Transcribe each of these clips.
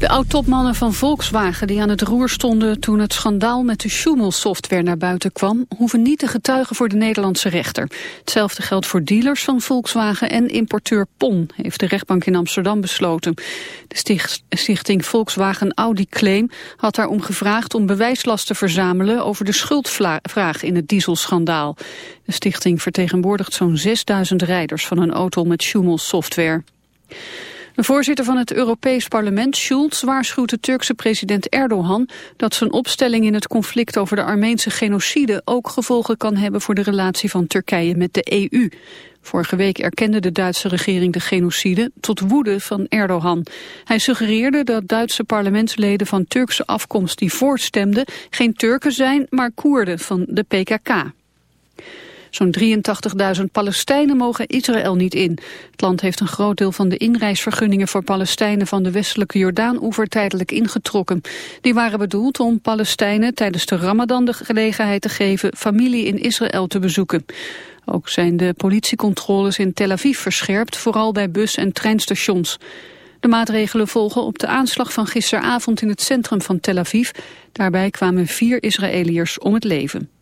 De oud-topmannen van Volkswagen die aan het roer stonden toen het schandaal met de Schumel-software naar buiten kwam, hoeven niet te getuigen voor de Nederlandse rechter. Hetzelfde geldt voor dealers van Volkswagen en importeur PON, heeft de rechtbank in Amsterdam besloten. De stichting Volkswagen Audi Claim had daarom gevraagd om bewijslast te verzamelen over de schuldvraag in het dieselschandaal. De stichting vertegenwoordigt zo'n 6000 rijders van een auto met Schumel-software. De voorzitter van het Europees Parlement, Schulz, waarschuwt de Turkse president Erdogan dat zijn opstelling in het conflict over de Armeense genocide ook gevolgen kan hebben voor de relatie van Turkije met de EU. Vorige week erkende de Duitse regering de genocide tot woede van Erdogan. Hij suggereerde dat Duitse parlementsleden van Turkse afkomst die voorstemden geen Turken zijn, maar Koerden van de PKK. Zo'n 83.000 Palestijnen mogen Israël niet in. Het land heeft een groot deel van de inreisvergunningen voor Palestijnen van de westelijke Jordaan-oever tijdelijk ingetrokken. Die waren bedoeld om Palestijnen tijdens de Ramadan de gelegenheid te geven familie in Israël te bezoeken. Ook zijn de politiecontroles in Tel Aviv verscherpt, vooral bij bus- en treinstations. De maatregelen volgen op de aanslag van gisteravond in het centrum van Tel Aviv. Daarbij kwamen vier Israëliërs om het leven.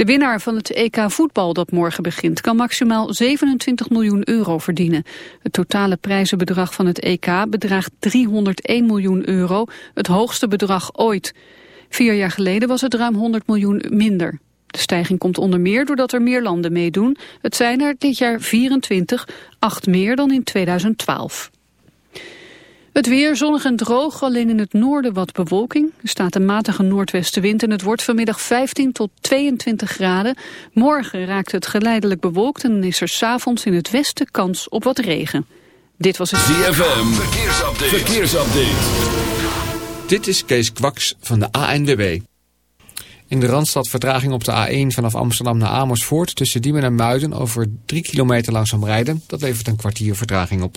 De winnaar van het EK voetbal dat morgen begint kan maximaal 27 miljoen euro verdienen. Het totale prijzenbedrag van het EK bedraagt 301 miljoen euro, het hoogste bedrag ooit. Vier jaar geleden was het ruim 100 miljoen minder. De stijging komt onder meer doordat er meer landen meedoen. Het zijn er dit jaar 24, acht meer dan in 2012. Het weer zonnig en droog, alleen in het noorden wat bewolking. Er staat een matige noordwestenwind en het wordt vanmiddag 15 tot 22 graden. Morgen raakt het geleidelijk bewolkt en dan is er s'avonds in het westen kans op wat regen. Dit was het ZFM, verkeersupdate. verkeersupdate. Dit is Kees Kwaks van de ANWB. In de Randstad vertraging op de A1 vanaf Amsterdam naar Amersfoort... tussen Diemen en Muiden over 3 kilometer langzaam rijden. Dat levert een kwartier vertraging op.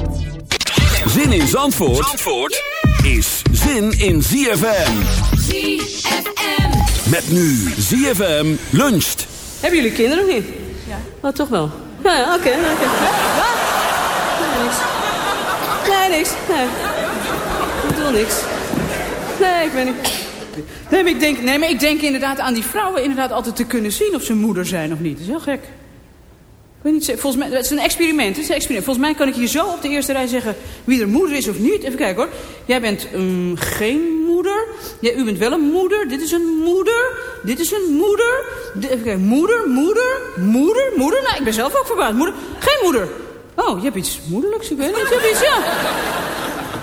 Zin in Zandvoort, Zandvoort is zin in ZFM. ZFM. Met nu ZFM luncht. Hebben jullie kinderen of niet? Ja. Oh, toch wel? Ja, ja oké. oké. Wat? Nee, niks. Nee, niks. Nee. Ik doe niks. Nee, ik weet niet. Nee maar, ik denk, nee, maar ik denk inderdaad aan die vrouwen inderdaad altijd te kunnen zien of ze moeder zijn of niet. Dat is heel gek. Ik volgens mij, het is een experiment, is een experiment. Volgens mij kan ik hier zo op de eerste rij zeggen wie er moeder is of niet. Even kijken hoor. Jij bent um, geen moeder. Ja, u bent wel een moeder. Dit is een moeder. Dit is een moeder. even kijken. Moeder, moeder, moeder, moeder. Nou, ik ben zelf ook verbaasd. Moeder. Geen moeder. Oh, je hebt iets moederlijks. Ik weet niet. Je hebt iets, ja.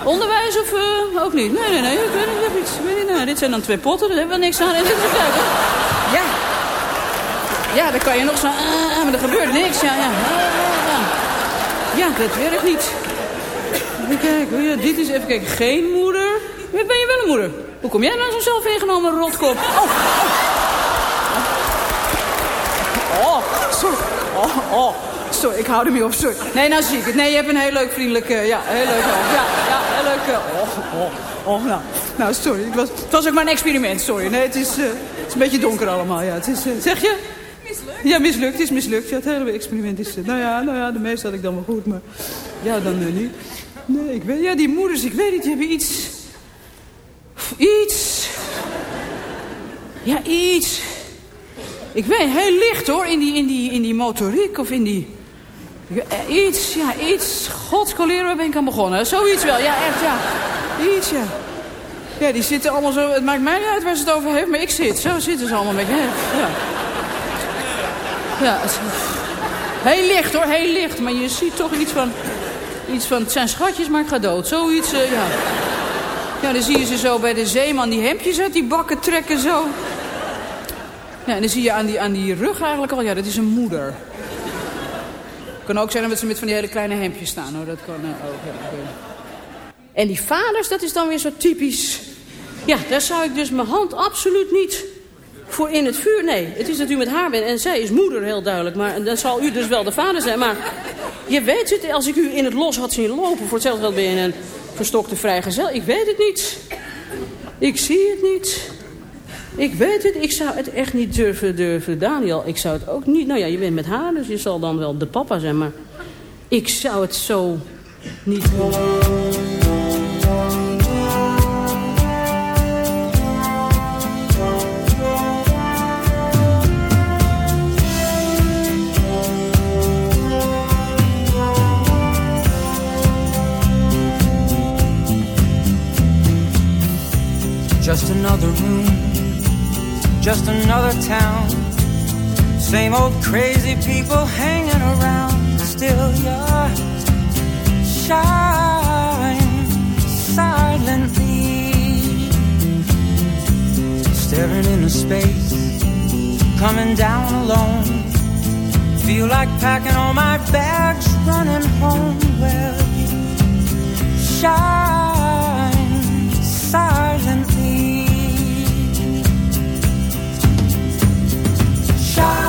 Onderwijs of uh, ook niet? Nee, nee, nee. Ik weet niet. Hebt iets. Ik weet niet. Nou, dit zijn dan twee potten. Daar hebben we niks aan. Kijken. Ja. Ja, dan kan je nog zo... Uh, maar er gebeurt niks. Ja, ja. Uh, ja, dat werkt niet. Even kijken. Ja, dit is even kijken. Geen moeder. Ben je wel een moeder? Hoe kom jij nou zo'n zelf ingenomen rotkop? Oh, oh. oh, zo oh, oh. Sorry, ik hou er mee op, sorry. Nee, nou zie ik het. Nee, je hebt een heel leuk vriendelijk... eh, ja, heel leuk. Ja, ja, heel leuk... eh, oh, oh, oh, nou. Nou, sorry. Het was, het was ook maar een experiment, sorry. Nee, het is, eh, het is een beetje donker allemaal, ja. Het is, eh, zeg je? Mislukt? Ja, mislukt. Is mislukt. Ja, het hele experiment is... eh, nou ja, nou ja, de meeste had ik dan wel goed, maar... Ja, dan eh, niet. Nee, ik weet... Ja, die moeders, ik weet niet, die hebben iets... Iets... Ja, iets... Ik weet, heel licht hoor, in die, in die, in die motoriek of in die... Eh, Iets, ja, iets. Godskoleren, waar ben ik aan begonnen? Zoiets wel, ja, echt, ja. Iets, ja. Ja, die zitten allemaal zo... Het maakt mij niet uit waar ze het over heeft, maar ik zit. Zo zitten ze allemaal met. Ja. Ja, heel licht hoor, heel licht. Maar je ziet toch iets van... Iets van, het zijn schatjes, maar ik ga dood. Zoiets, eh, ja. Ja, dan zie je ze zo bij de zeeman die hemdjes uit die bakken trekken zo. Ja, en dan zie je aan die, aan die rug eigenlijk al, ja, dat is een moeder. Kan ook zijn dat ze met van die hele kleine hemdjes staan, hoor. Dat kan eh, ook. En die vaders, dat is dan weer zo typisch. Ja, daar zou ik dus mijn hand absoluut niet voor in het vuur... Nee, het is natuurlijk met haar ben en zij is moeder, heel duidelijk. Maar dan zal u dus wel de vader zijn. Maar je weet het, als ik u in het los had zien lopen... voor hetzelfde geld ben je een verstokte vrijgezel. Ik weet het niet. Ik zie het niet. Ik weet het, ik zou het echt niet durven, durven. Daniel, ik zou het ook niet... Nou ja, je bent met haar, dus je zal dan wel de papa zijn. Maar ik zou het zo niet doen. Just another room, just another town. Same old crazy people hanging around. Still, you're shine silently, staring into space, coming down alone. Feel like packing all my bags, running home. Well, you shine Shine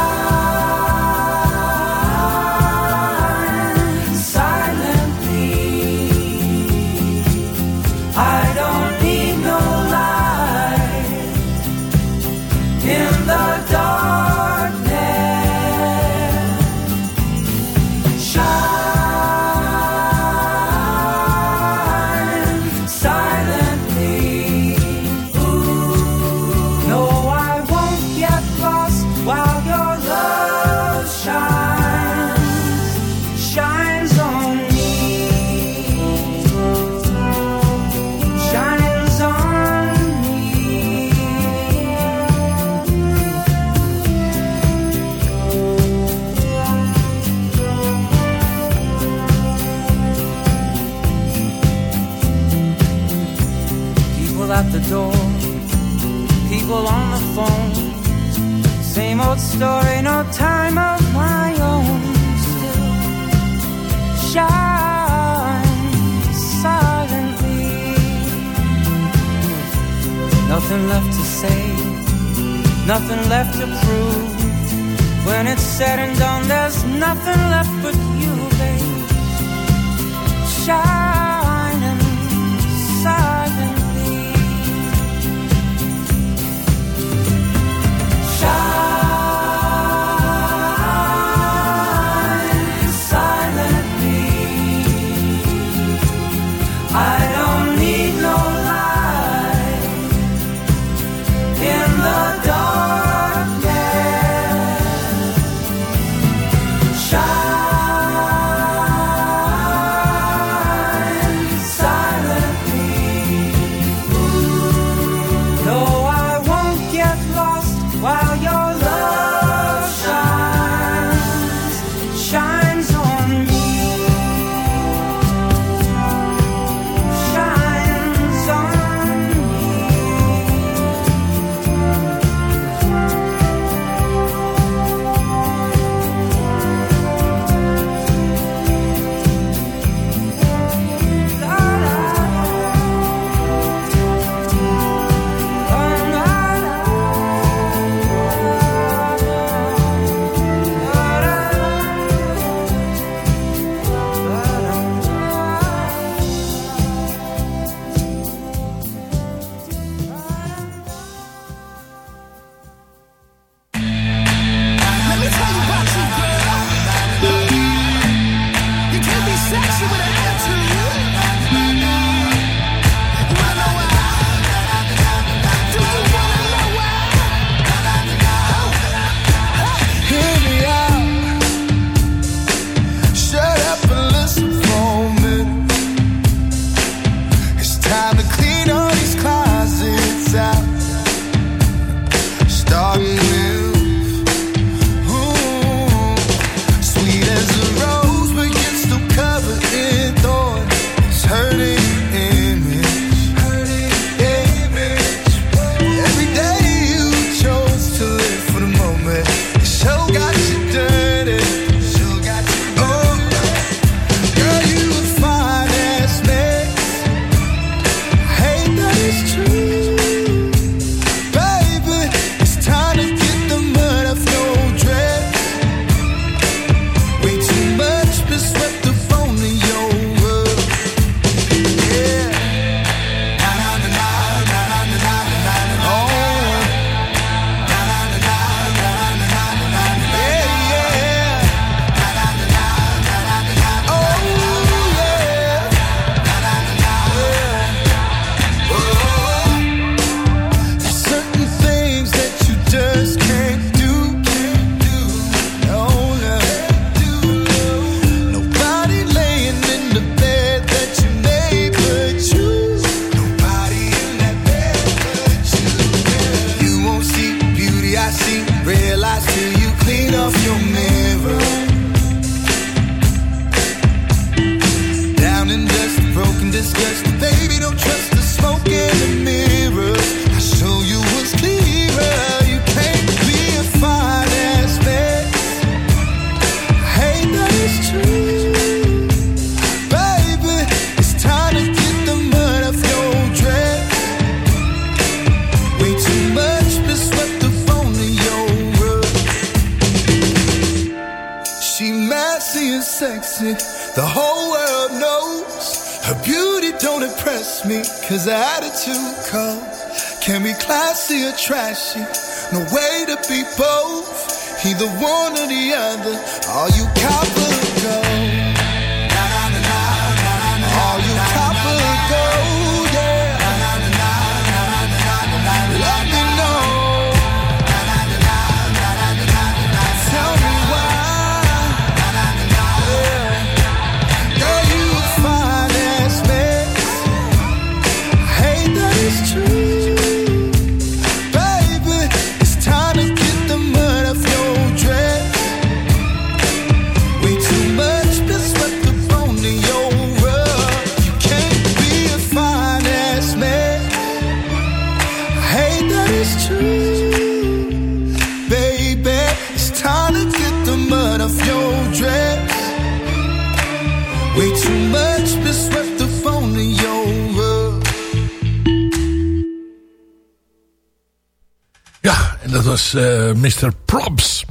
eh, Mr. Probs.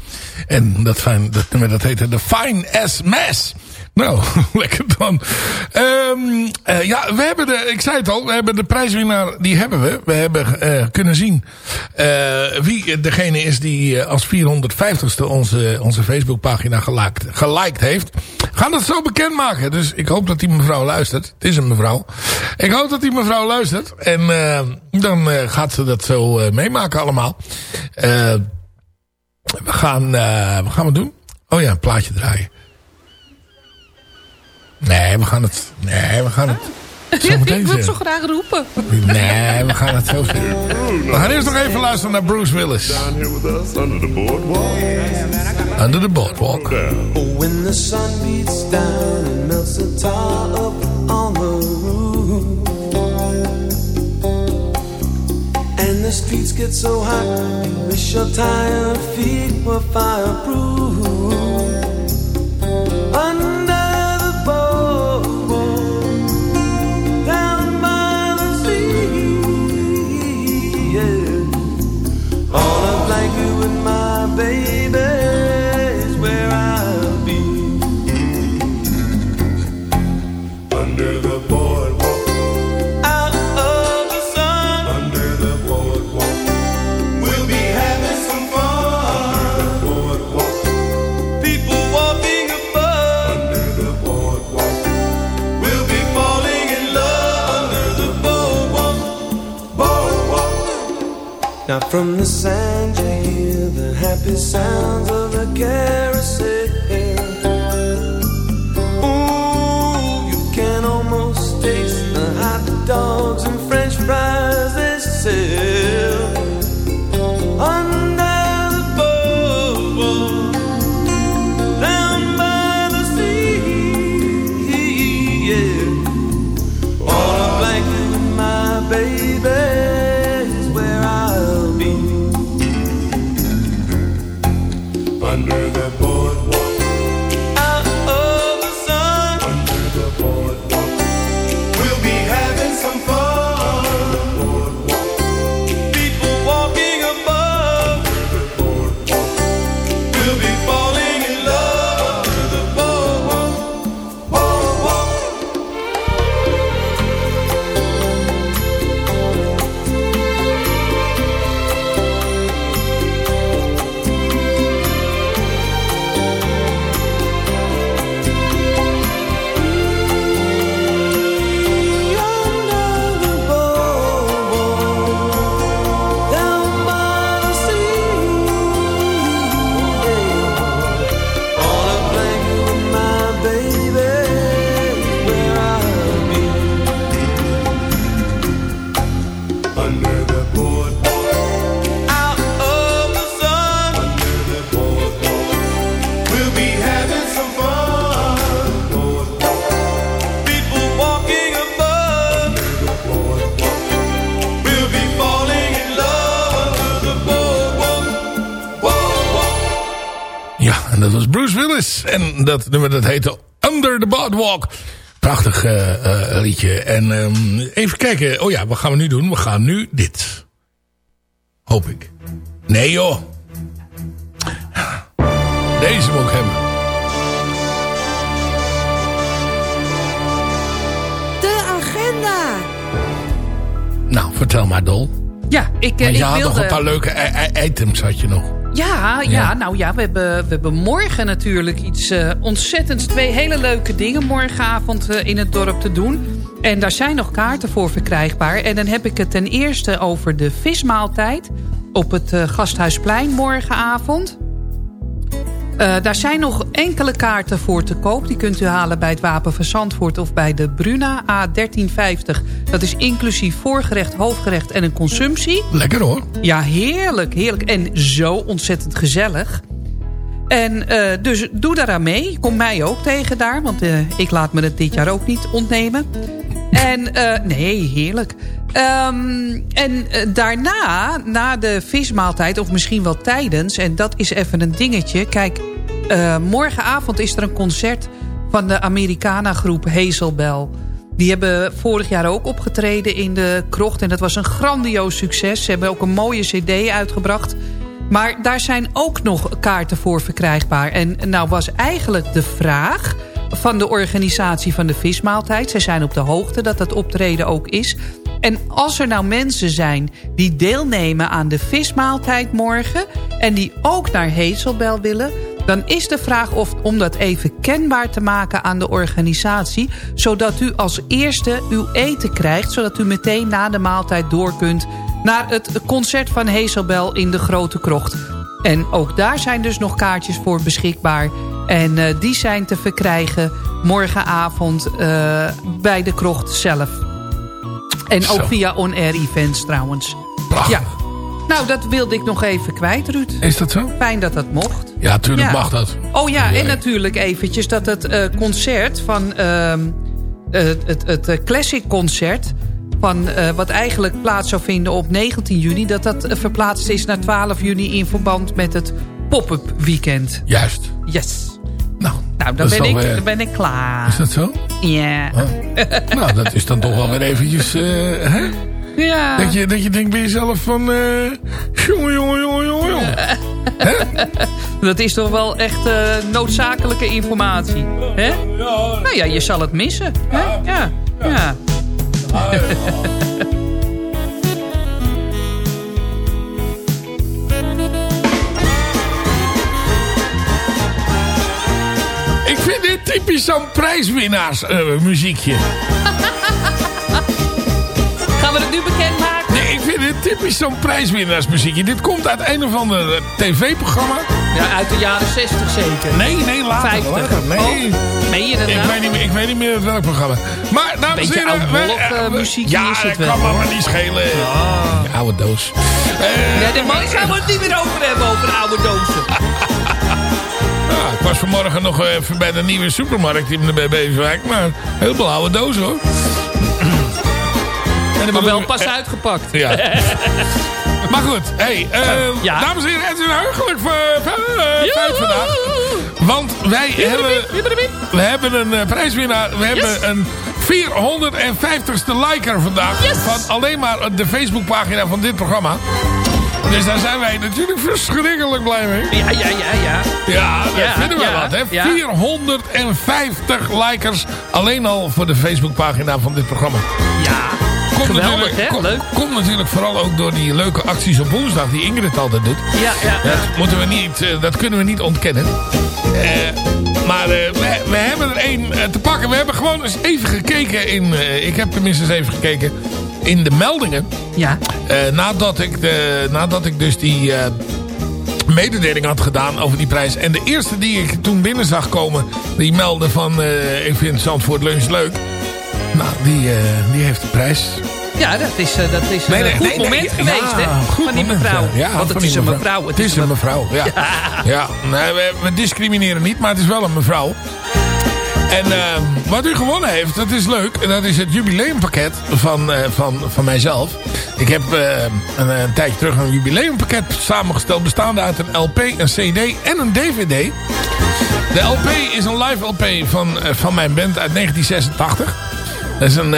En dat, fijn, dat dat heette The Fine As Mess. Nou, lekker dan. Ehm, eh, ja, we hebben de, ik zei het al, we hebben de prijswinnaar, die hebben we. We hebben eh, kunnen zien eh, wie degene is die als 450ste onze, onze Facebookpagina geliked, geliked heeft. Gaan dat zo bekendmaken. Dus ik hoop dat die mevrouw luistert. Het is een mevrouw. Ik hoop dat die mevrouw luistert. En dan gaat ze dat zo meemaken allemaal. We gaan, wat gaan we doen? Oh ja, een plaatje draaien. Nee, we gaan het... Nee, we gaan het... Zo ik wil het zo graag roepen. Nee, we gaan het zo zeggen. We gaan eerst nog even luisteren naar Bruce Willis. Down here with us under the boardwalk. Under the Boardwalk. Oh, when the sun beats down and melts the tar up on the roof. And the streets get so hot, you wish your tired feet were fireproof. Bruce Willis. En dat nummer dat heette Under the Boardwalk. Prachtig eh, eh, liedje. En ehm, even kijken. Oh ja, wat gaan we nu doen? We gaan nu dit. Hoop ik. Nee joh. Deze moet ik hebben. De agenda. Nou, vertel maar Dol. Ja, ik, eh, Want je ik had wilde... nog een paar leuke i- i- items, had je nog. Ja, ja, Ja. nou ja, we hebben, we hebben morgen natuurlijk iets eh ontzettends... twee hele leuke dingen morgenavond eh, in het dorp te doen. En daar zijn nog kaarten voor verkrijgbaar. En dan heb ik het ten eerste over de vismaaltijd... op het eh, Gasthuisplein morgenavond. Eh, daar zijn nog enkele kaarten voor te koop. Die kunt u halen bij het Wapen van Zandvoort of bij de Bruna A1350. Dat is inclusief voorgerecht, hoofdgerecht en een consumptie. Lekker hoor. Ja, heerlijk, heerlijk. En zo ontzettend gezellig. En eh, dus doe daaraan mee. Kom mij ook tegen daar, want eh, ik laat me het dit jaar ook niet ontnemen. En eh, nee, heerlijk. Ehm, en eh, daarna, na de vismaaltijd, of misschien wel tijdens... en dat is even een dingetje. Kijk, eh, morgenavond is er een concert van de Americana-groep Hazelbell. Die hebben vorig jaar ook opgetreden in de krocht. En dat was een grandioos succes. Ze hebben ook een mooie cd uitgebracht. Maar daar zijn ook nog kaarten voor verkrijgbaar. En nou was eigenlijk de vraag van de organisatie van de vismaaltijd. Zij zijn op de hoogte dat dat optreden ook is. En als er nou mensen zijn die deelnemen aan de vismaaltijd morgen... en die ook naar Hazelbel willen... dan is de vraag of, om dat even kenbaar te maken aan de organisatie... zodat u als eerste uw eten krijgt... zodat u meteen na de maaltijd door kunt naar het concert van Hazelbel in de Grote Krocht. En ook daar zijn dus nog kaartjes voor beschikbaar. En eh, die zijn te verkrijgen morgenavond eh, bij de krocht zelf. En ook via on-air events trouwens. Prachtig. Ja. Nou, dat wilde ik nog even kwijt, Ruud. Is dat zo? Fijn dat dat mocht. Ja, tuurlijk Ja. mag dat. Oh ja, en natuurlijk eventjes dat het eh, concert van... ehm, eh, het, het Classic Concert... Van, wat eigenlijk plaats zou vinden op 19 juni... dat dat verplaatst is naar 12 juni in verband met het pop-up weekend. Juist. Yes. Nou, dan ben, ik, dan ben ik klaar. Is dat zo? Ja. nou, dat is dan toch wel weer eventjes... eh, hè? Ja. Dat, je, dat je denkt bij jezelf van... eh jongen, jongen, jongen, jongen, jongen. Dat is toch wel echt eh, noodzakelijke informatie. Hè? Nou ja, je zal het missen. Hè? Ja. ja. Ik vind dit typisch zo'n prijswinnaars eh, muziekje. Gaan we het nu bekendmaken? Nee, ik vind dit typisch zo'n prijswinnaarsmuziekje. Dit komt uit een of ander eh, tv-programma. Ja, uit de jaren 60 zeker. Nee, nee, later. 50. later. Nee. Oh, meen je dat Ik nou? weet, niet meer, ik weet niet meer welk programma. Maar dames en heren... wij- eh, muziekje ja, is het dat wel, kan me hoor. maar niet schelen. Die oude doos. Eh, Ja, de man gaan we het niet meer over hebben, over oude dozen. ja, ik was vanmorgen nog even bij de nieuwe supermarkt in de Beverwijk. Maar heel veel oude dozen hoor. En Maar wel pas eh, uitgepakt. Ja. maar goed, hey, eh, Ja. dames en heren, het is een heugelijk eh, eh, feit vandaag. Want wij hebben, we hebben een prijswinnaar. We hebben een 450ste liker vandaag. Van alleen maar de Facebookpagina van dit programma. Dus daar zijn wij natuurlijk verschrikkelijk blij mee. Ja, ja, ja, ja. Ja, dat Ja, vinden we ja, wat, hè? ja. 450 likers alleen al voor de Facebookpagina van dit programma. Ja. Komt Geweldig, natuurlijk, kom- Leuk. Komt natuurlijk vooral ook door die leuke acties op woensdag die Ingrid altijd doet. Ja, ja, ja. Dat, moeten we niet, eh, dat kunnen we niet ontkennen. Eh, maar eh, we, we hebben er één te pakken. We hebben gewoon eens even gekeken in... ik heb tenminste eens even gekeken in de meldingen. Ja. Eh, nadat, ik de, nadat ik dus die eh, mededeling had gedaan over die prijs. En de eerste die ik toen binnen zag komen... die meldde van... eh, ik vind Zandvoort Lunch leuk. Nou, die, die heeft de prijs. Ja, dat is, dat is een Nee, nee, goed nee, moment ja, geweest, hè? goed van die mevrouw. ja. Ja, Want het is een mevrouw. Het is een mevrouw, ja. Ja, nee, we, we discrimineren niet, maar het is wel een mevrouw. En eh, wat u gewonnen heeft, dat is leuk. En dat is het jubileumpakket van, eh, van, van mijzelf. Ik heb eh, een, een tijdje terug een jubileumpakket samengesteld... bestaande uit een LP, een CD en een DVD. De LP is een live LP van, van mijn band uit 1986. Dat is een,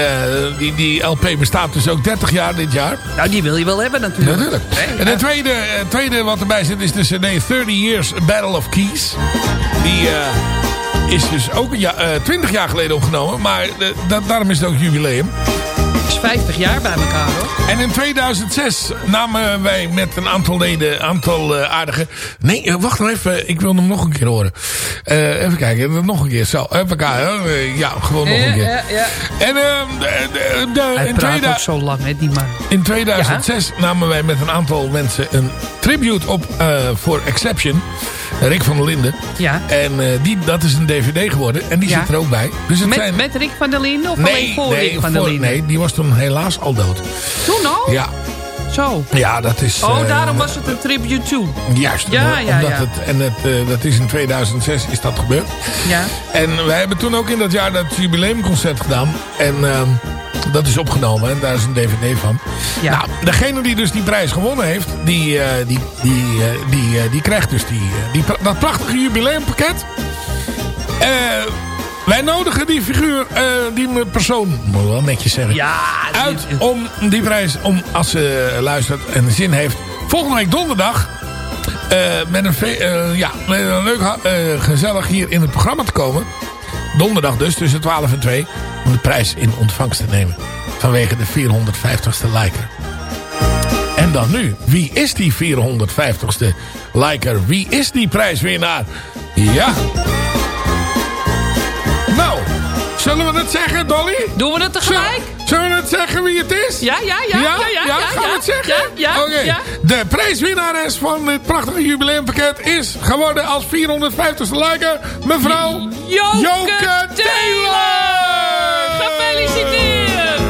die, die LP bestaat dus ook 30 jaar dit jaar. Nou, die wil je wel hebben natuurlijk. Natuurlijk. En het tweede, tweede wat erbij zit is de CD 30 Years Battle of Keys. Die is dus ook ja, eh, 20 jaar geleden opgenomen. Maar eh, da- daarom is het ook jubileum. is 50 jaar bij elkaar hoor. En in 2006 namen wij met een aantal leden, aantal eh, aardige... Nee, eh, wacht nog even. Ik wil hem nog een keer horen. Eh, even kijken, nog een keer. Zo, even kijken. Eh, ja, gewoon nog een keer. Ja, ja. En de, de, de- Hij in, praat 2000 ook zo lang, hè, die man. in 2006 namen wij met een aantal mensen een tribute op eh, voor Exception. Rick van der Linden. Ja. En eh, die, dat is een dvd geworden. En die Ja. zit er ook bij. Dus het Met, zijn... met Rick van der Linden of alleen voor nee, Rick van der Linden? nee, die was toen helaas al dood. Toen al? Ja, Zo. ja dat is... Oh, eh, daarom was het een tribute to. Juist, Ja, omdat ja, ja. Het, en het, eh, dat is in 2006 is dat gebeurd. Ja. En wij hebben toen ook in dat jaar dat jubileumconcert gedaan. En ehm, dat is opgenomen en daar is een dvd van. Ja. Nou, degene die dus die prijs gewonnen heeft, die, eh, die, die, eh, die, eh, die krijgt dus die, die, dat prachtige jubileumpakket. Eh, wij nodigen die figuur, die persoon, moet ik wel netjes zeggen, Ja, die- uit om die prijs, om als ze luistert en zin heeft. Volgende week donderdag met, een ja, met een leuk, gezellig hier in het programma te komen. Donderdag dus, tussen 12 en 2. Om de prijs in ontvangst te nemen. Vanwege de 450ste liker. En dan nu. Wie is die 450ste liker? Wie is die prijswinnaar? Ja. Nou, zullen we het zeggen, Dolly? Doen we het tegelijk? Zullen we het zeggen wie het is? Ja, ja, ja. Ja, ja, ja. gaan we het zeggen? Ja, Oké. De prijswinnares van dit prachtige jubileumpakket is geworden als 450ste liker mevrouw Joke Taylor. Gefeliciteerd!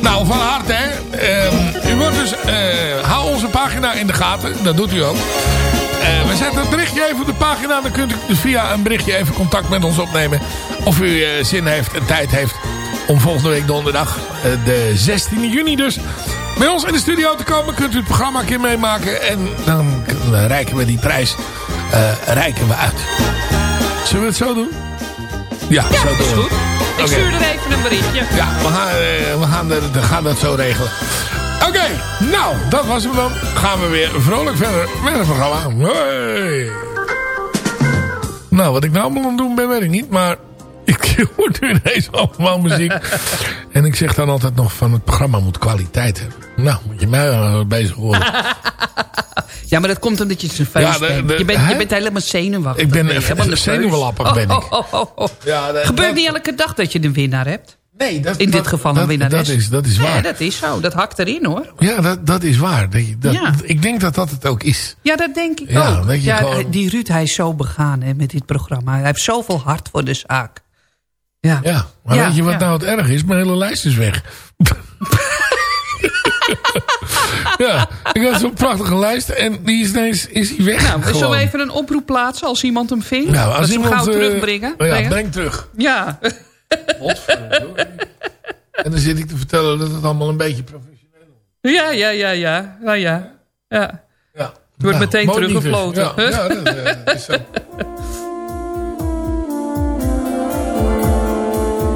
Nou, van harte hè. Ehm, u wordt dus, eh, hou onze pagina in de gaten. Dat doet u ook. Eh, we zetten het berichtje even op de pagina. Dan kunt u dus via een berichtje even contact met ons opnemen. Of u eh, zin heeft en tijd heeft om volgende week donderdag, eh, de 16 juni dus, bij ons in de studio te komen. Kunt u het programma een keer meemaken. En dan reiken we die prijs reiken we uit. Zullen we het zo doen? Ja, Ja, zo is doen goed. Ik stuur er even een berichtje. Ja, we gaan, we gaan, we gaan dat zo regelen. Oké, nou, dat was hem dan. Gaan we weer vrolijk verder met het programma. Hey. Nou, wat ik nou allemaal aan het doen ben, weet ik niet. Maar ik hoor nu ineens allemaal muziek. en ik zeg dan altijd nog van het programma moet kwaliteit hebben. Nou, moet je mij wel bezig worden. Ja, maar dat komt omdat je zo feest Ja, de- bent. de- je, bent je bent helemaal zenuwachtig. Ik ben helemaal zenuwlappig ben ik. Oh, oh, oh, oh. Ja, dat- Gebeurt dat- niet elke dag dat je een winnaar hebt? Nee, dat, In dit dat- geval een dat, winnares. Dat is, dat is waar. Ja, dat is zo. Dat hakt erin hoor. Ja, dat, dat is waar. Dat, Ja. Ik denk dat dat het ook is. Ja, dat denk ik Ja, ook. dat je ja, gewoon- Die Ruud, hij is zo begaan hè, met dit programma. Hij heeft zoveel hart voor de zaak. Ja. Ja, maar weet je wat nou het erg is? Mijn hele lijst is weg. ja, ik had zo'n prachtige lijst en die is ineens is die weg. Nou, we zullen even een oproep plaatsen als iemand hem vindt? Nou, als dat ze hem iemand, gauw eh, terugbrengen. oh ja, breng terug. Ja. En dan zit ik te vertellen dat het allemaal een beetje professioneel is. ja, ja, ja, ja. Nou ja. ja. Ja. wordt Nou, meteen teruggefloten. Ja, ja, dat, eh, dat is zo.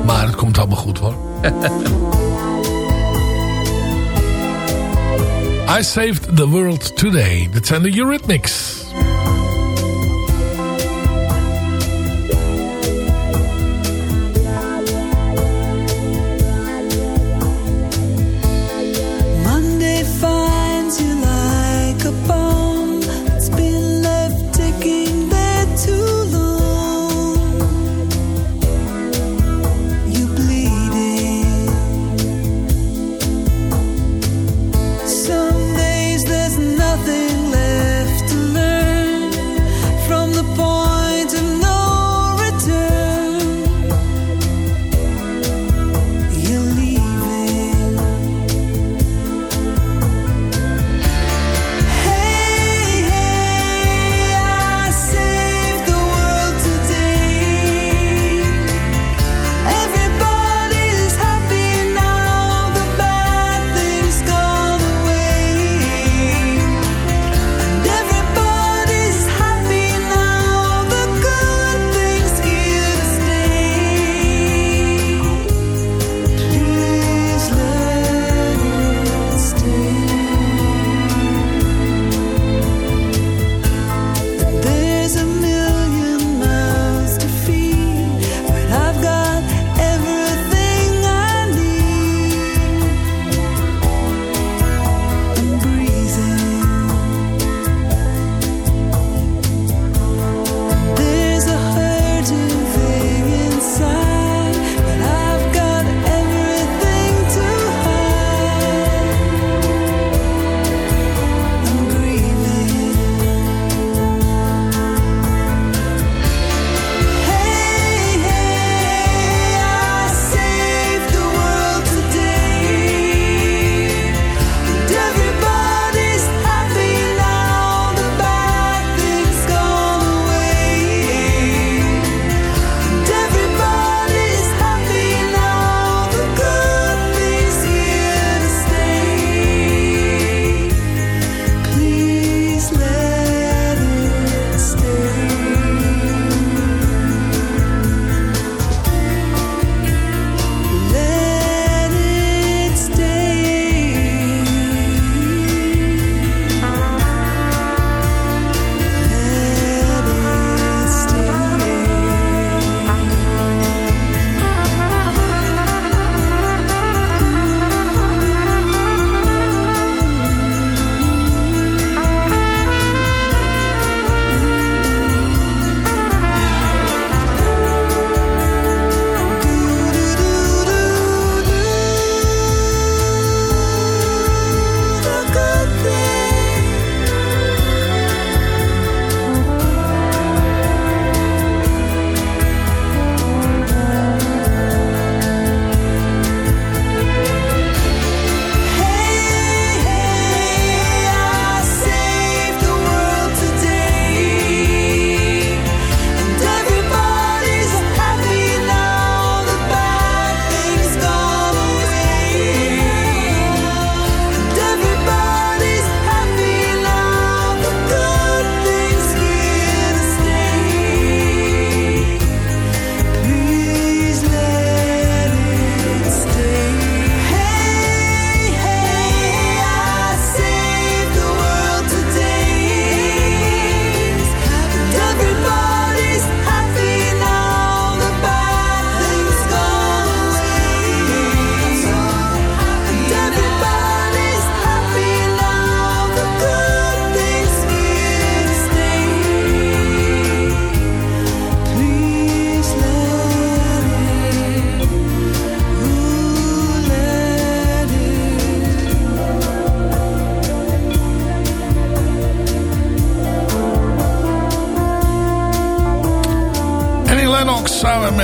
Maar het komt allemaal goed hoor. I saved the world today. Dat zijn de Eurythmics.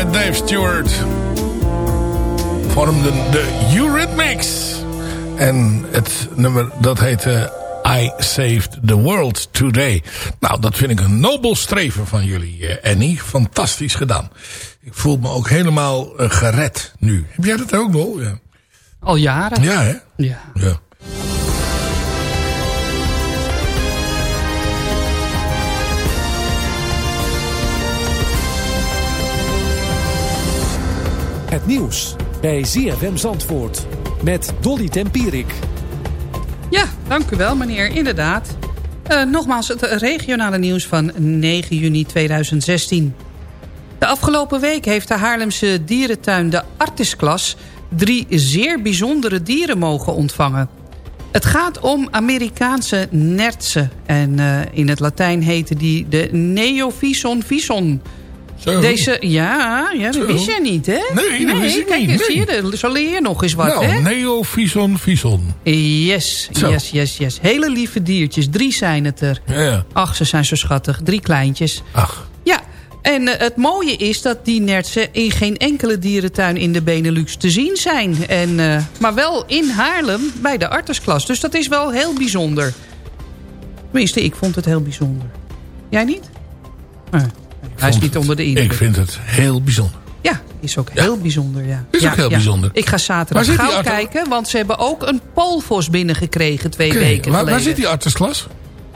Met Dave Stewart vormden de Eurythmics. En het nummer dat heette I Saved the World Today. Nou, dat vind ik een nobel streven van jullie, eh, Annie. Fantastisch gedaan. Ik voel me ook helemaal eh, gered nu. Heb jij dat ook wel? Ja, Al jaren. ja hè? Ja. Ja. Het nieuws bij ZFM Zandvoort met Dolly Tempierik. Ja, dank u wel meneer. Inderdaad. Eh, nogmaals het regionale nieuws van 9 juni 2016. De afgelopen week heeft de Haarlemse dierentuin de Artisklas... drie zeer bijzondere dieren mogen ontvangen. Het gaat om Amerikaanse nertsen. En eh, in het Latijn heette die de Neovison vison... Zo. Deze, ja, ja dat Zo. wist jij niet, hè? Nee, dat wist ik kijk, niet, nee. Zie je, zo leer je nog eens wat, nou, hè? Neo Vison Vison. Yes, Zo. yes, yes, yes. Hele lieve diertjes. Drie zijn het er. Ja. Ach, ze zijn zo schattig. Drie kleintjes. Ach. Ja, en eh, het mooie is dat die nertsen in geen enkele dierentuin in de Benelux te zien zijn. En, eh, maar wel in Haarlem bij de artersklas. Dus dat is wel heel bijzonder. Tenminste, ik vond het heel bijzonder. Jij niet? Nee, hij is niet onder de indruk. Ik vind het heel bijzonder. Ja, is ook heel bijzonder, ja. Is ja, ook heel ja. bijzonder. Ik ga zaterdag gauw kijken, want ze hebben ook een polvos binnengekregen twee weken waar, geleden. waar zit die artesklas?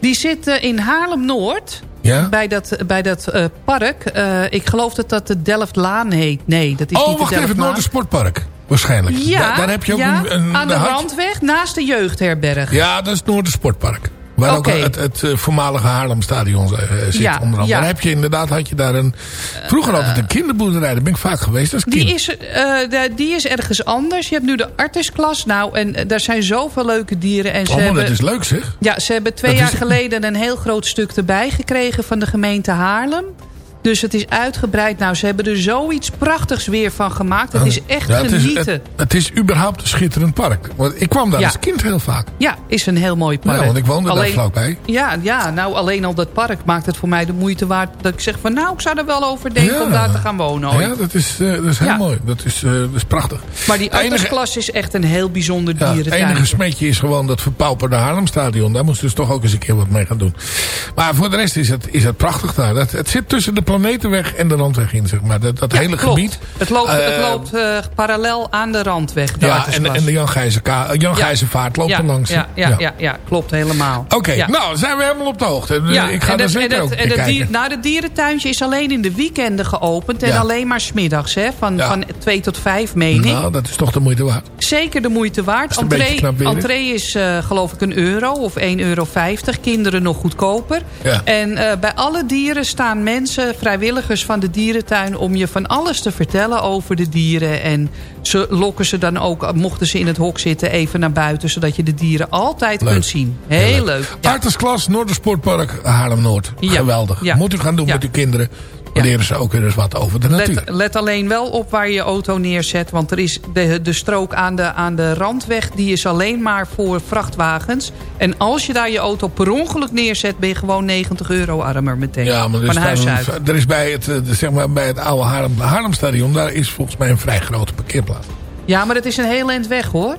Die zit eh, in Haarlem-Noord. Ja? Bij dat, bij dat eh, park. Eh, ik geloof dat dat de Delftlaan heet. Nee, dat is Oh, niet de wacht even, het. Noordersportpark. Waarschijnlijk. Ja, Da- daar heb je ook een, een aan de randweg naast de jeugdherberg. Ja, dat is het Noordersportpark. Waar ook het, het eh, voormalige Haarlemstadion eh, zit. Ja, onder andere. ja. Daar heb je inderdaad had je daar een... Vroeger altijd een kinderboerderij. Daar ben ik vaak geweest als kind. Die is, eh, de- die is ergens anders. Je hebt nu de artisklas. Nou, en eh, daar zijn zoveel leuke dieren. En ze oh, hebben, dat is leuk zeg. Ja, ze hebben twee Dat jaar is- geleden een heel groot stuk erbij gekregen van de gemeente Haarlem. Dus het is uitgebreid. Nou, ze hebben er zoiets prachtigs weer van gemaakt. Het is echt Ja, het, is, genieten. het, het is überhaupt een schitterend park. Want ik kwam daar Ja. als kind heel vaak. Ja, is een heel mooi park. Ja, want ik woonde daar Alleen- vlakbij. Ja, ja, nou alleen al dat park maakt het voor mij de moeite waard. Dat ik zeg van nou, ik zou er wel over denken Ja. om daar te gaan wonen. ooit. Ja, dat is, eh, dat is heel mooi. Dat is, eh, dat is prachtig. Maar die Atlasklas is echt een heel bijzonder Ja, het dierentuin. enige smetje is gewoon dat verpauperde Haarlemstadion. Daar moesten ze toch ook eens een keer wat mee gaan doen. Maar voor de rest is het, is het prachtig daar. Het, het zit tussen de planetenweg en de randweg in, zeg maar. Dat, dat Ja, hele klopt. gebied. Het loopt, het Eh, loopt eh, parallel aan de randweg. De Ja, en, en de Jan Gijzenka- Jan Ja. Gijzenvaart loopt er langs. Ja, ja, ja. klopt helemaal. Oké, nou zijn we helemaal op de hoogte. Ja, ik ga daar het- zeker en ook en dier- Nou, het dierentuintje is alleen in de weekenden geopend. En alleen maar smiddags, hè. Van, van 2 tot 5, meen ik. Nou, dat is toch de moeite waard. Zeker de moeite waard. Entree, entree is eh, geloof ik een euro of 1,50 euro. Kinderen nog goedkoper. Ja. En eh, bij alle dieren staan mensen, vrijwilligers van de dierentuin... om je van alles te vertellen over de dieren. En ze lokken ze dan ook, mochten ze in het hok zitten... even naar buiten, zodat je de dieren altijd Leuk. kunt zien. Heel, leuk. Ja. Artersklas, Noordersportpark, Haarlem-Noord. Ja. Geweldig. Ja. Moet u gaan doen met uw kinderen. Dan leren ze ook weer eens wat over de natuur. Let, let alleen wel op waar je je auto neerzet. Want er is de, de strook aan de, aan de randweg... die is alleen maar voor vrachtwagens. En als je daar je auto per ongeluk neerzet... ben je gewoon 90 euro armer meteen. Ja, maar er is, van huis uit. er is bij het, eh, zeg maar, bij het oude Haarlem, Haarlemstadion... daar is volgens mij een vrij grote parkeerplaats. Ja, maar het is een heel eind weg, hoor.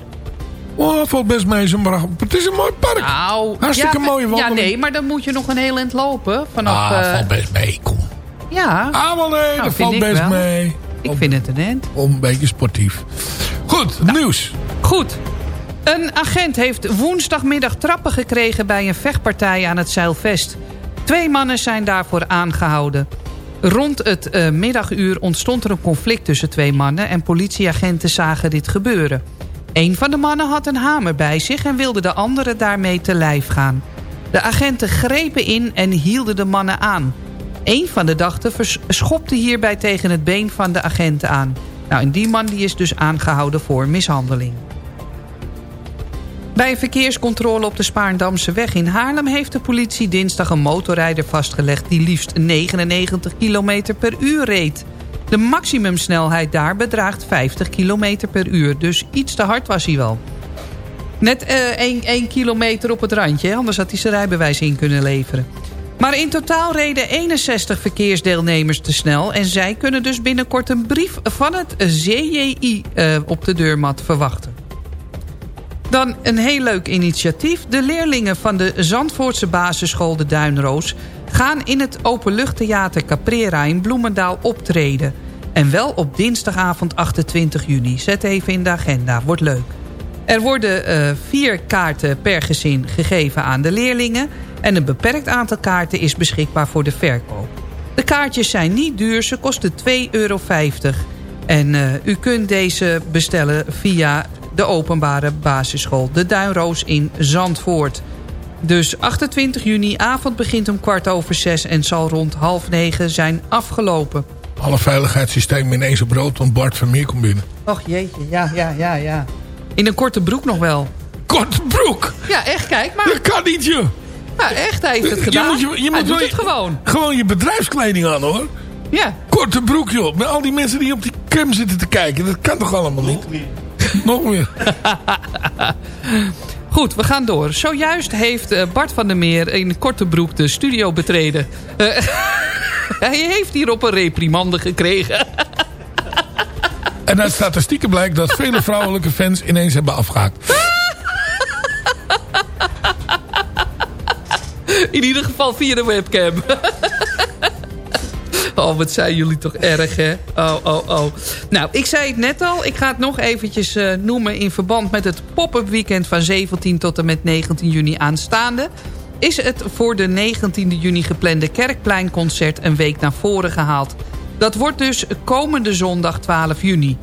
Oh, valt best mee. bracht- Het is een mooi park. Nou, Hartstikke ja, mooie Ja, wandeling. nee, maar dan moet je nog een heel eind lopen. Vanaf, ah, eh, valt best mee. Kom. Ja. Ah, nee, Nou, dat valt best wel. mee. Ik vind het een end. Om een beetje sportief. Goed, Nou. nieuws. Goed. Een agent heeft woensdagmiddag trappen gekregen bij een vechtpartij aan het Zeilvest. Twee mannen zijn daarvoor aangehouden. Rond het eh, middaguur ontstond er een conflict tussen twee mannen... en politieagenten zagen dit gebeuren. Een van de mannen had een hamer bij zich... en wilde de andere daarmee te lijf gaan. De agenten grepen in en hielden de mannen aan. Een van de dachten schopte hierbij tegen het been van de agenten aan. Nou, en die man die is dus aangehouden voor mishandeling. Bij een verkeerscontrole op de Spaarndamse weg in Haarlem... heeft de politie dinsdag een motorrijder vastgelegd... die liefst 99 km per uur reed. De maximumsnelheid daar bedraagt 50 km per uur. Dus iets te hard was hij wel. Net eh 1 kilometer op het randje, anders had hij zijn rijbewijs in kunnen leveren. Maar in totaal reden 61 verkeersdeelnemers te snel... en zij kunnen dus binnenkort een brief van het CJI uh, op de deurmat verwachten. Dan een heel leuk initiatief. De leerlingen van de Zandvoortse basisschool De Duinroos... gaan in het openluchttheater Caprera in Bloemendaal optreden. En wel op dinsdagavond 28 juni. Zet even in de agenda, wordt leuk. Er worden uh, vier kaarten per gezin gegeven aan de leerlingen... en een beperkt aantal kaarten is beschikbaar voor de verkoop. De kaartjes zijn niet duur, ze kosten 2,50 euro. En uh, u kunt deze bestellen via de openbare basisschool De Duinroos in Zandvoort. Dus 28 juni, avond begint om kwart over zes... en zal rond half negen zijn afgelopen. Alle veiligheidssystemen ineens op brood, want Bart Vermeer komt binnen. Och jeetje, ja, ja, ja, ja. In een korte broek nog wel. Korte broek? Ja, echt, kijk maar. Dat kan niet, joh. Ja, echt, hij heeft het gedaan. Je moet, je, je hij moet wel het gewoon. Gewoon je bedrijfskleding aan, hoor. Ja. Korte broek, joh. Met al die mensen die op die cam zitten te kijken. Dat kan toch allemaal niet? Nog meer. Goed, we gaan door. Zojuist heeft uh, Bart van der Meer in korte broek de studio betreden. Uh, hij heeft hierop een reprimande gekregen. en uit statistieken blijkt dat vele vrouwelijke fans ineens hebben afgehaakt. In ieder geval via de webcam. Oh, wat zijn jullie toch erg, hè? Oh, oh, oh. Nou, ik zei het net al. Ik ga het nog eventjes uh, noemen in verband met het pop-up weekend van 17 tot en met 19 juni aanstaande. Is het voor de 19 juni geplande Kerkpleinconcert een week naar voren gehaald. Dat wordt dus komende zondag 12 juni.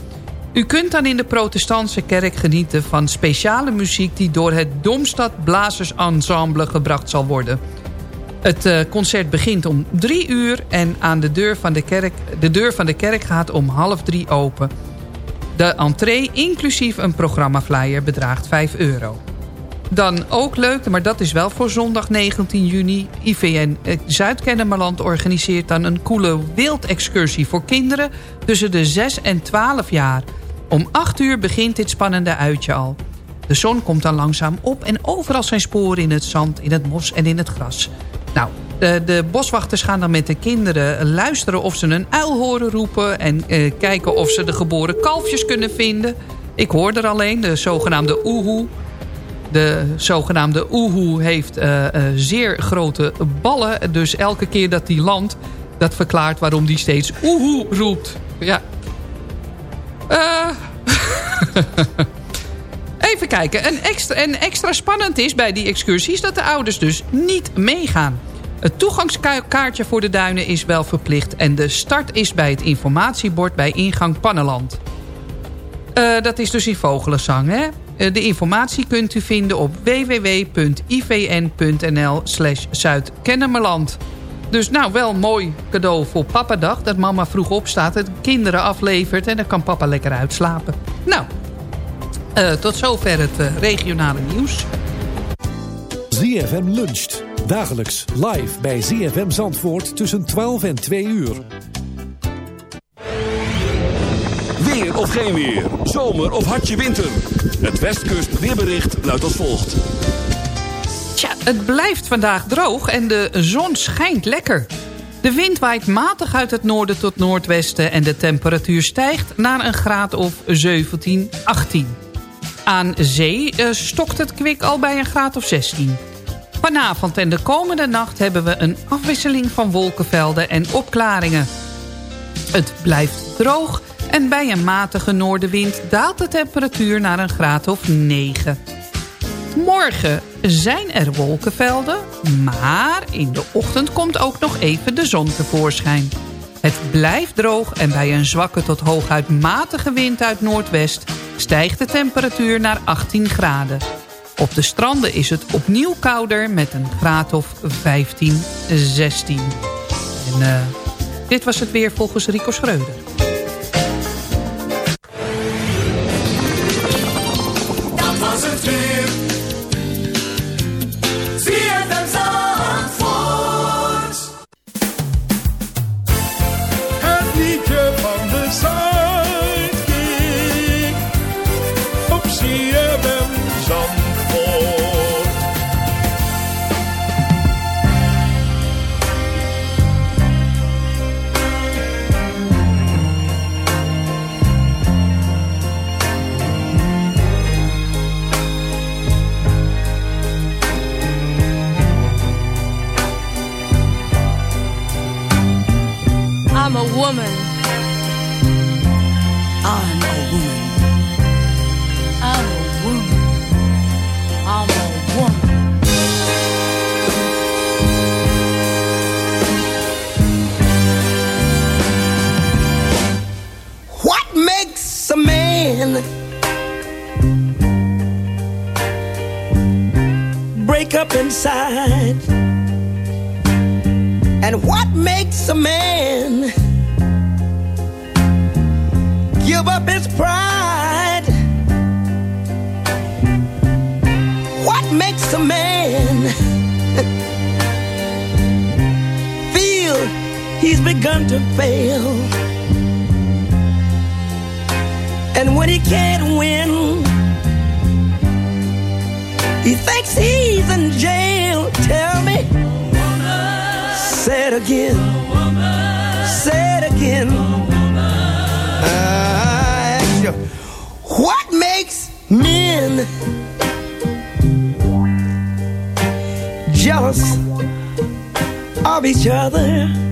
U kunt dan in de protestantse kerk genieten van speciale muziek... die door het Domstad Blazers Ensemble gebracht zal worden... Het uh, concert begint om drie uur en aan de deur, van de, kerk, de deur van de kerk gaat om half drie open. De entree, inclusief een programmaflyer, bedraagt 5 euro. Dan ook leuk, maar dat is wel voor zondag 19 juni. IVN Zuid-Kennemerland organiseert dan een coole wildexcursie voor kinderen... tussen de 6 en 12 jaar. Om 8 uur begint dit spannende uitje al. De zon komt dan langzaam op en overal zijn sporen in het zand, in het mos en in het gras. Nou, de, de, boswachters gaan dan met de kinderen luisteren of ze een uil horen roepen... en eh, kijken of ze de geboren kalfjes kunnen vinden. Ik hoor er alleen, de zogenaamde oehoe. De zogenaamde oehoe heeft uh, uh, zeer grote ballen. Dus elke keer dat die landt, dat verklaart waarom die steeds oehoe roept. Ja. Eh... Even kijken. En extra, extra spannend is bij die excursies dat de ouders dus niet meegaan. Het toegangskaartje voor de duinen is wel verplicht... en de start is bij het informatiebord bij ingang Pannenland. Uh, dat is dus in Vogelenzang, hè? Uh, de informatie kunt u vinden op www.ivn.nl slash Zuid-Kennemerland. Dus nou, wel mooi cadeau voor papadag... dat mama vroeg opstaat, het kinderen aflevert... en dan kan papa lekker uitslapen. Nou, uh, tot zover het uh, regionale nieuws. ZFM luncht. Dagelijks live bij ZFM Zandvoort tussen 12 en 2 uur. Weer of geen weer. Zomer of hartje winter. Het Westkust weerbericht luidt als volgt. Het blijft vandaag droog en de zon schijnt lekker. De wind waait matig uit het noorden tot noordwesten... en de temperatuur stijgt naar een graad of 17, 18. Aan zee uh, stokt het kwik al bij een graad of 16. Vanavond en de komende nacht hebben we een afwisseling van wolkenvelden en opklaringen. Het blijft droog en bij een matige noordenwind daalt de temperatuur naar een graad of 9. Morgen zijn er wolkenvelden, maar in de ochtend komt ook nog even de zon tevoorschijn. Het blijft droog en bij een zwakke tot hooguit matige wind uit noordwest... stijgt de temperatuur naar 18 graden. Op de stranden is het opnieuw kouder met een graad of 15, 16. En uh, dit was het weer volgens Rico Schreuder. Inside? And what makes a man give up his pride? What makes a man feel he's begun to fail? And when he can't win, he thinks he's in jail. Tell me, say it again, say it again. I ask you, what makes men jealous of each other?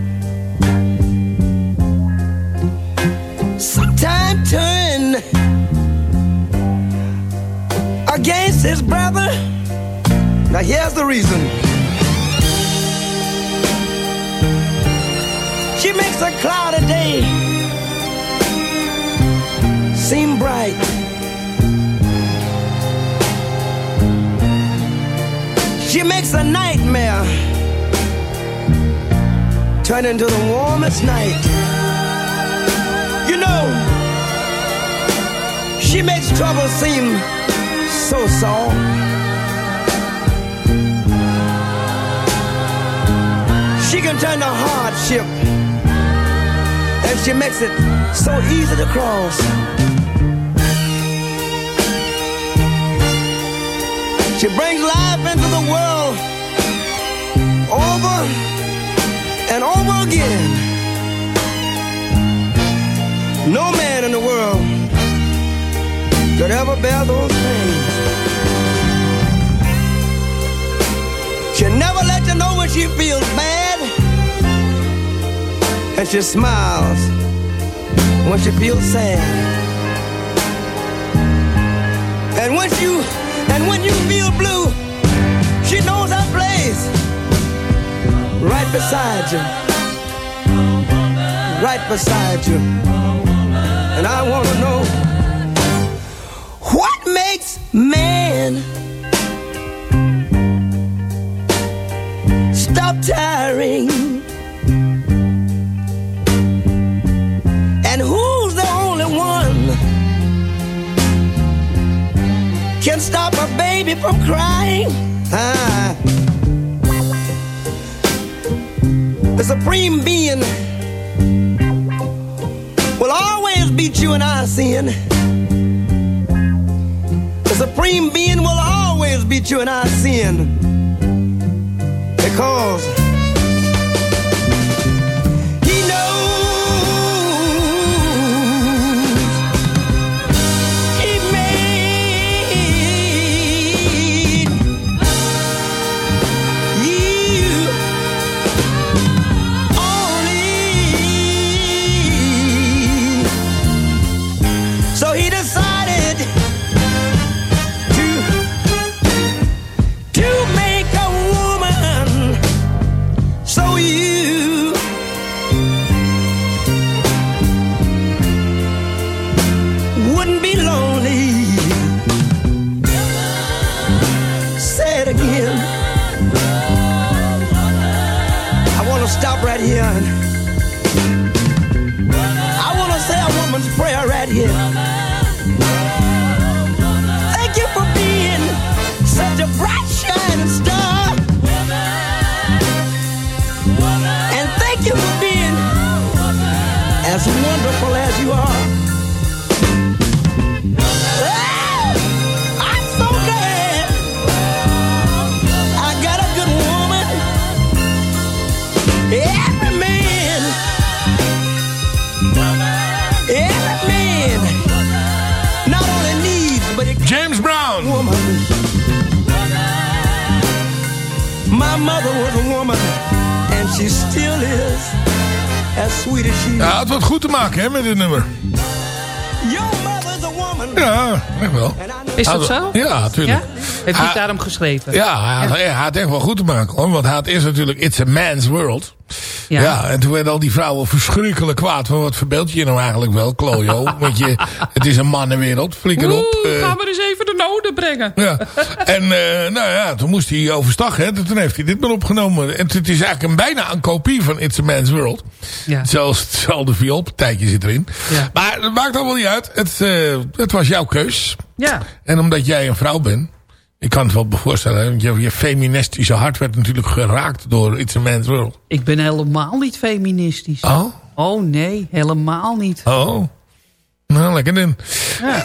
Against his brother. Now here's the reason. She makes a cloudy day seem bright. She makes a nightmare turn into the warmest night. You know, she makes trouble seem so soft. She can turn the hardship, and she makes it so easy to cross. She brings life into the world over and over again. No man in the world could ever bear those she feels bad, and she smiles when she feels sad. And when you and when you feel blue, she knows her place right beside you, right beside you. And I want to know stop tiring? And who's the only one can stop a baby from crying? Ah. The supreme being will always beat you in our sin. The supreme being will always beat you in our sin. Because here. She still is. as sweet as she Ja, het wat goed te maken hè, met dit nummer. Your mother's a woman. Ja, echt wel. Is dat zo? Ja, natuurlijk. Ja? Heeft hij het daarom geschreven? Ja, hij, had- hij had echt wel goed te maken hoor. Want hij had eerst natuurlijk It's a Man's World. Ja. en toen werden al die vrouwen verschrikkelijk kwaad. Van wat verbeeld je je nou eigenlijk wel, Klojo? Want je, het is een mannenwereld. Flikker op. Oeh, eh. gaan we eens even de noden brengen. Ja, en eh, nou ja, toen moest hij overstag. Hè. Toen heeft hij dit maar opgenomen. En het is eigenlijk een, bijna een kopie van It's a Man's World. Ja. Zelfs hetzelfde vioolpartijtje zit erin. Ja. Maar het maakt allemaal niet uit. Het, eh, het was jouw keus. Ja. En omdat jij een vrouw bent. Ik kan het wel voorstellen. Want je, je feministische hart werd natuurlijk geraakt door It's a Man's World. Ik ben helemaal niet feministisch. Oh? Oh nee, helemaal niet. Oh. Nou, lekker dan. Ja.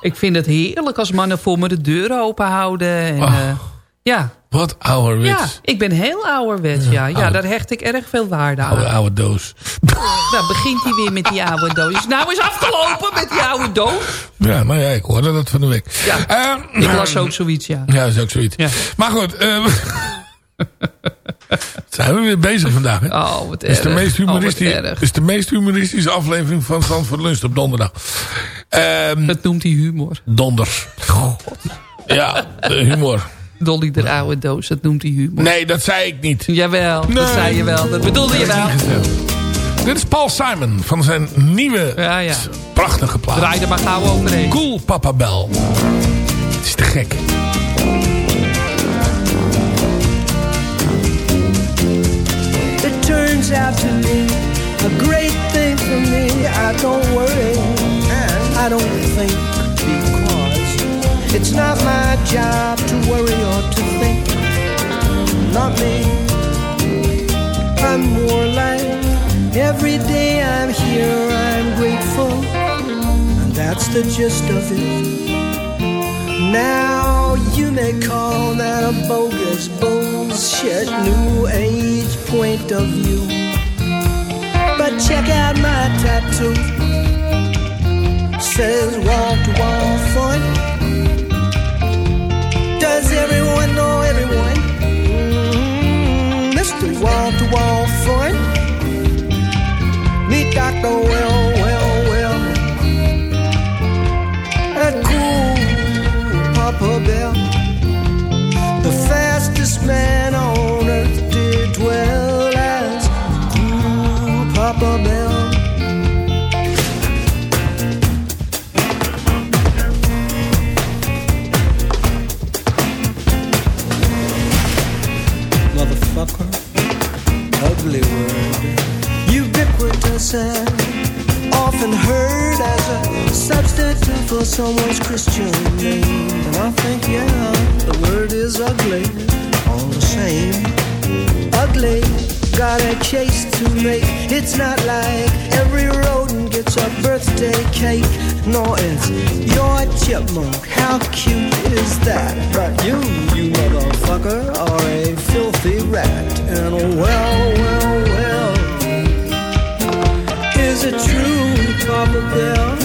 Ik vind het heerlijk als mannen voor me de deuren open houden. En, Oh. eh, ja. Wat ouderwets. ja, ik ben heel ouderwets. Ja, ja, daar hecht ik erg veel waarde aan. Oude, oude doos. Dan begint hij weer met die oude doos. Is nou eens afgelopen met die oude doos? Ja, nou ja, ik hoorde dat van de week. Ja, Eh, ik las ook zoiets, ja. Ja, is ook zoiets. Maar goed. eh, zijn we weer bezig vandaag. Hè? Oh, wat Het is de, erg. meest Oh, humoristische, erg. is de meest humoristische aflevering van Zandvoort Lunch op donderdag. Ehm dat noemt hij humor. Donders. Ja, de humor. Dolly de oude doos, dat noemt hij humor. Nee, dat zei ik niet. Jawel, Nee. dat zei je wel. Dat bedoelde je wel. Dit is Paul Simon van zijn nieuwe Ja, ja. prachtige plaat. Draai er maar gauw overheen. Cool Papa Bell. Het is te gek. It turns out to be a great thing for me. I don't worry and I don't think it's not my job to worry or to think. Not me. I'm more like every day I'm here, I'm grateful. And that's the gist of it. Now you may call that a bogus bullshit new age point of view. But check out my tattoo. Says wall to wall fun. Know everyone? Mm, Mr. Wall to wall fun. Meet Dr. Well, well, well. A cool Papa Bell. The fastest man And often heard as a substitute for someone's Christian name. And I think, yeah, the word is ugly, all the same. Ugly, got a case to make. It's not like every rodent gets a birthday cake. No, it's your chipmunk. How cute is that? But you, you motherfucker, are a filthy rat. And oh, well, well, well. Is it true, Papa Bell?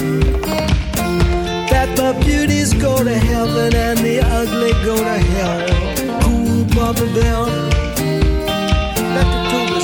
That the beauties go to heaven and the ugly go to hell. Cool, Papa Bell. Let the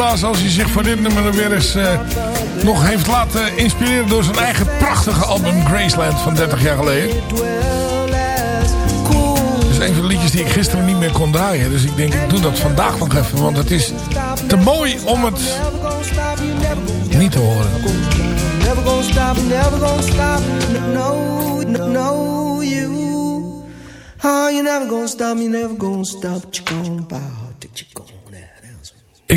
als hij zich voor dit nummer weer eens eh, nog heeft laten inspireren door zijn eigen prachtige album Graceland van 30 jaar geleden. Het is een van de liedjes die ik gisteren niet meer kon draaien. Dus ik denk ik doe dat vandaag nog even. Want het is te mooi om het niet te horen. Gonna stop, never gonna stop. You. Oh, never gonna stop, you're gonna you bow, you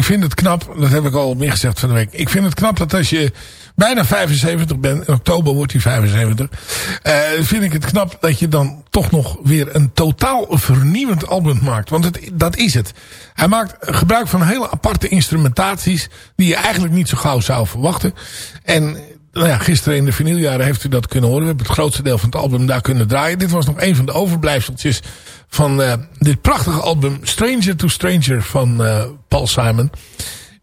Ik vind het knap, dat heb ik al meer gezegd van de week. Ik vind het knap dat als je bijna 75 bent, in oktober wordt hij 75. eh, vind ik het knap dat je dan toch nog weer een totaal vernieuwend album maakt. Want dat is het. Hij maakt gebruik van hele aparte instrumentaties die je eigenlijk niet zo gauw zou verwachten. En nou ja, gisteren in de vinyljaren heeft u dat kunnen horen. We hebben het grootste deel van het album daar kunnen draaien. Dit was nog een van de overblijfseltjes van eh, dit prachtige album Stranger to Stranger van eh, Paul Simon.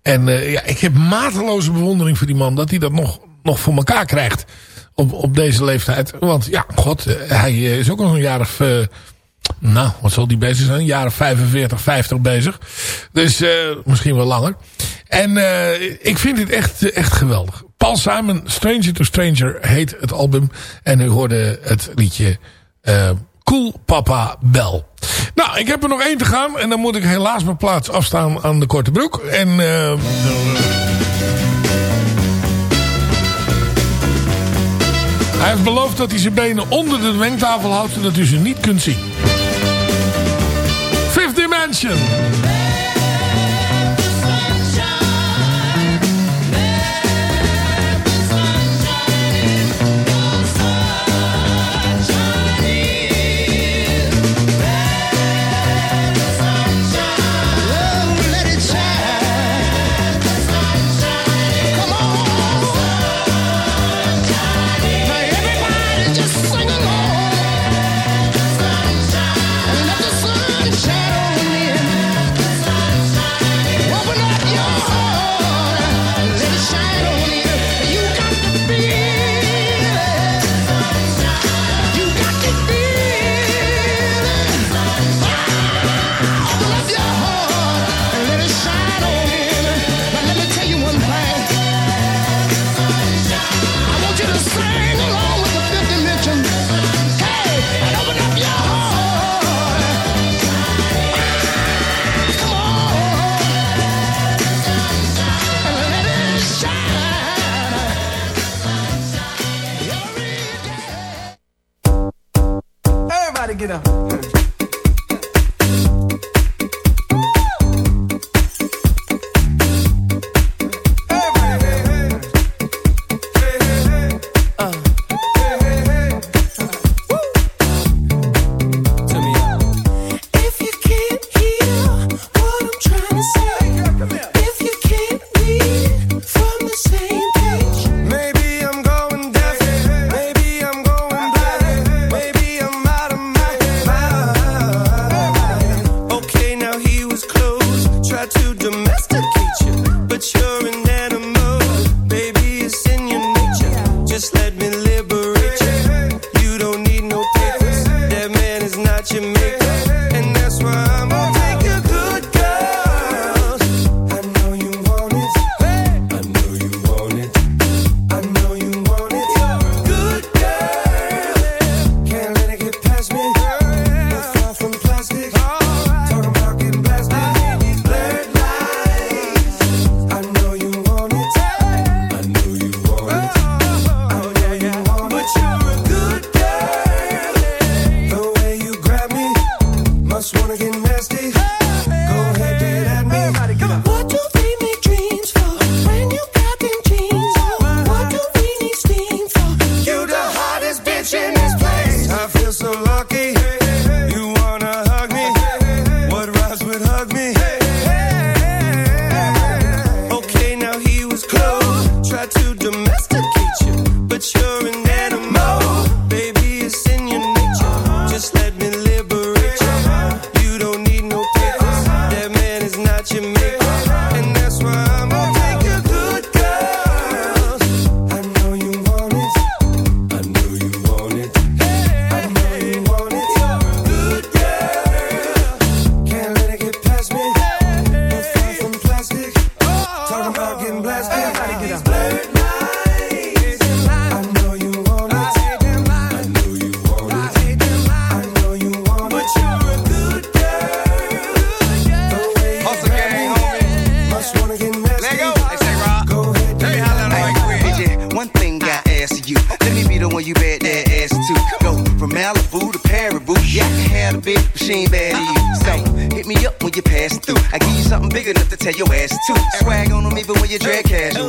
En eh, ja, ik heb mateloze bewondering voor die man dat hij dat nog, nog voor elkaar krijgt op, op deze leeftijd. Want ja, god, hij is ook al een jaar of... nou, wat zal die bezig zijn? Een jaar of 45, 50 bezig. Dus misschien wel langer. En ik vind dit echt, echt geweldig. Paul Simon, Stranger to Stranger heet het album. En u hoorde het liedje eh, Cool Papa Bell. Nou, ik heb er nog één te gaan. En dan moet ik helaas mijn plaats afstaan aan de korte broek. En... eh, hij heeft beloofd dat hij zijn benen onder de mengtafel houdt... zodat u ze niet kunt zien. Fifth Dimension. Man is not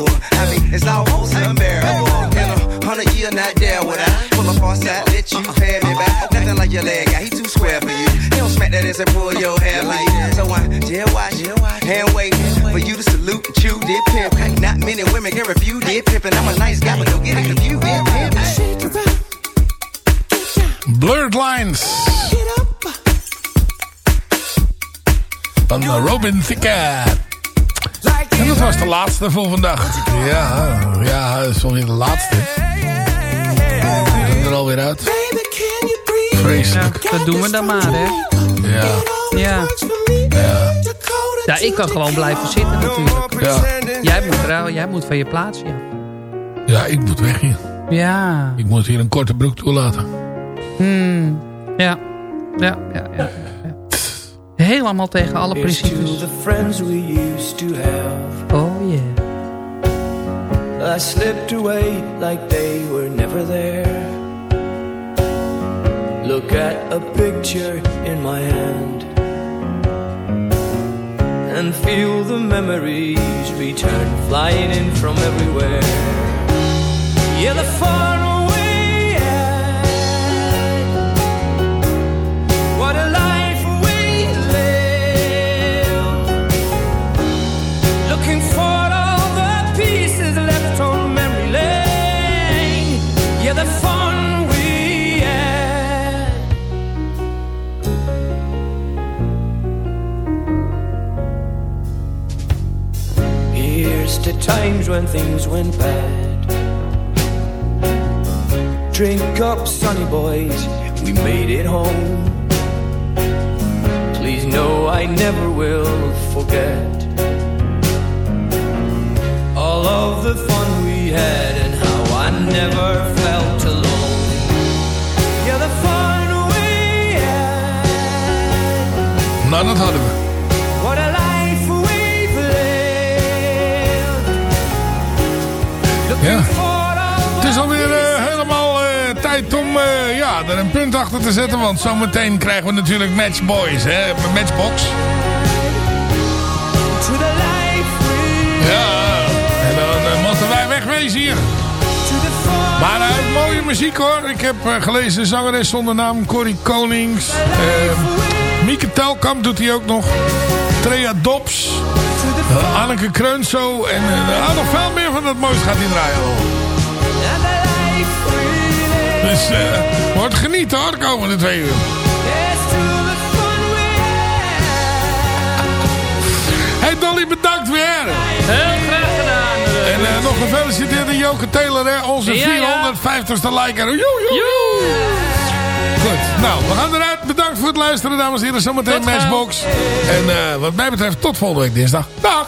drag casual. I mean, it's almost unbearable. In a hundred year, not there would I pull up on side, let you pay me back. Nothing like your leg guy, he too square for you. He don't smack that ass and pull your hair like that. So I jail watch, hand wait for you to salute and chew did pimp. Not many women can refuse did pimp, and I'm a nice guy, but don't get it confused. Did pimp. Blurred Lines. Van Robin Thicke. En dat was de laatste voor vandaag. Ja, ja, dat is alweer de laatste. We zijn er alweer uit. Vreselijk. Dat doen we dan maar, hè. Ja. Ja. Ja. Ja, ik kan gewoon blijven zitten natuurlijk. Ja. Jij moet, er- jij moet van je plaats, ja. Ja, ik moet weg hier. Ja. Ik moet hier een korte broek toelaten. Hmm. Ja. Ja, ja, ja. Helemaal tegen alle principes. the friends we used to have. Oh yeah. I slipped away like they were never there. Look at a picture in my hand and feel the memories return flying in from everywhere. Yeah, the far To times when things went bad. Drink up, sonny boys, we made it home. Please know I never will forget all of the fun we had and how I never felt alone. Yeah, the fun we had. Nou, dat hadden we. Ja, er een punt achter te zetten. Want zometeen krijgen we natuurlijk Matchboys, hè? Matchbox. Ja, en dan eh, moeten wij wegwezen hier. Maar heeft mooie muziek hoor. Ik heb eh, gelezen zangeres zonder naam Corrie Konings. Mieke Telkamp doet hij ook nog. Trea Dobbs. Anneke Kreunso. En nog veel meer van dat moois gaat hij draaien. Dus eh wordt genieten hoor, de komende twee uur. Yes, to the fun we Hey Dolly, bedankt weer. Heel graag gedaan. eh. En eh, nog gefeliciteerd aan Joke Taylor, hè, onze Ja, ja. 450ste liker. Joe, joe, joe. Goed, nou, we gaan eruit. Bedankt voor het luisteren, dames en heren. Zometeen. Matchbox. En eh, wat mij betreft, tot volgende week dinsdag. Dag.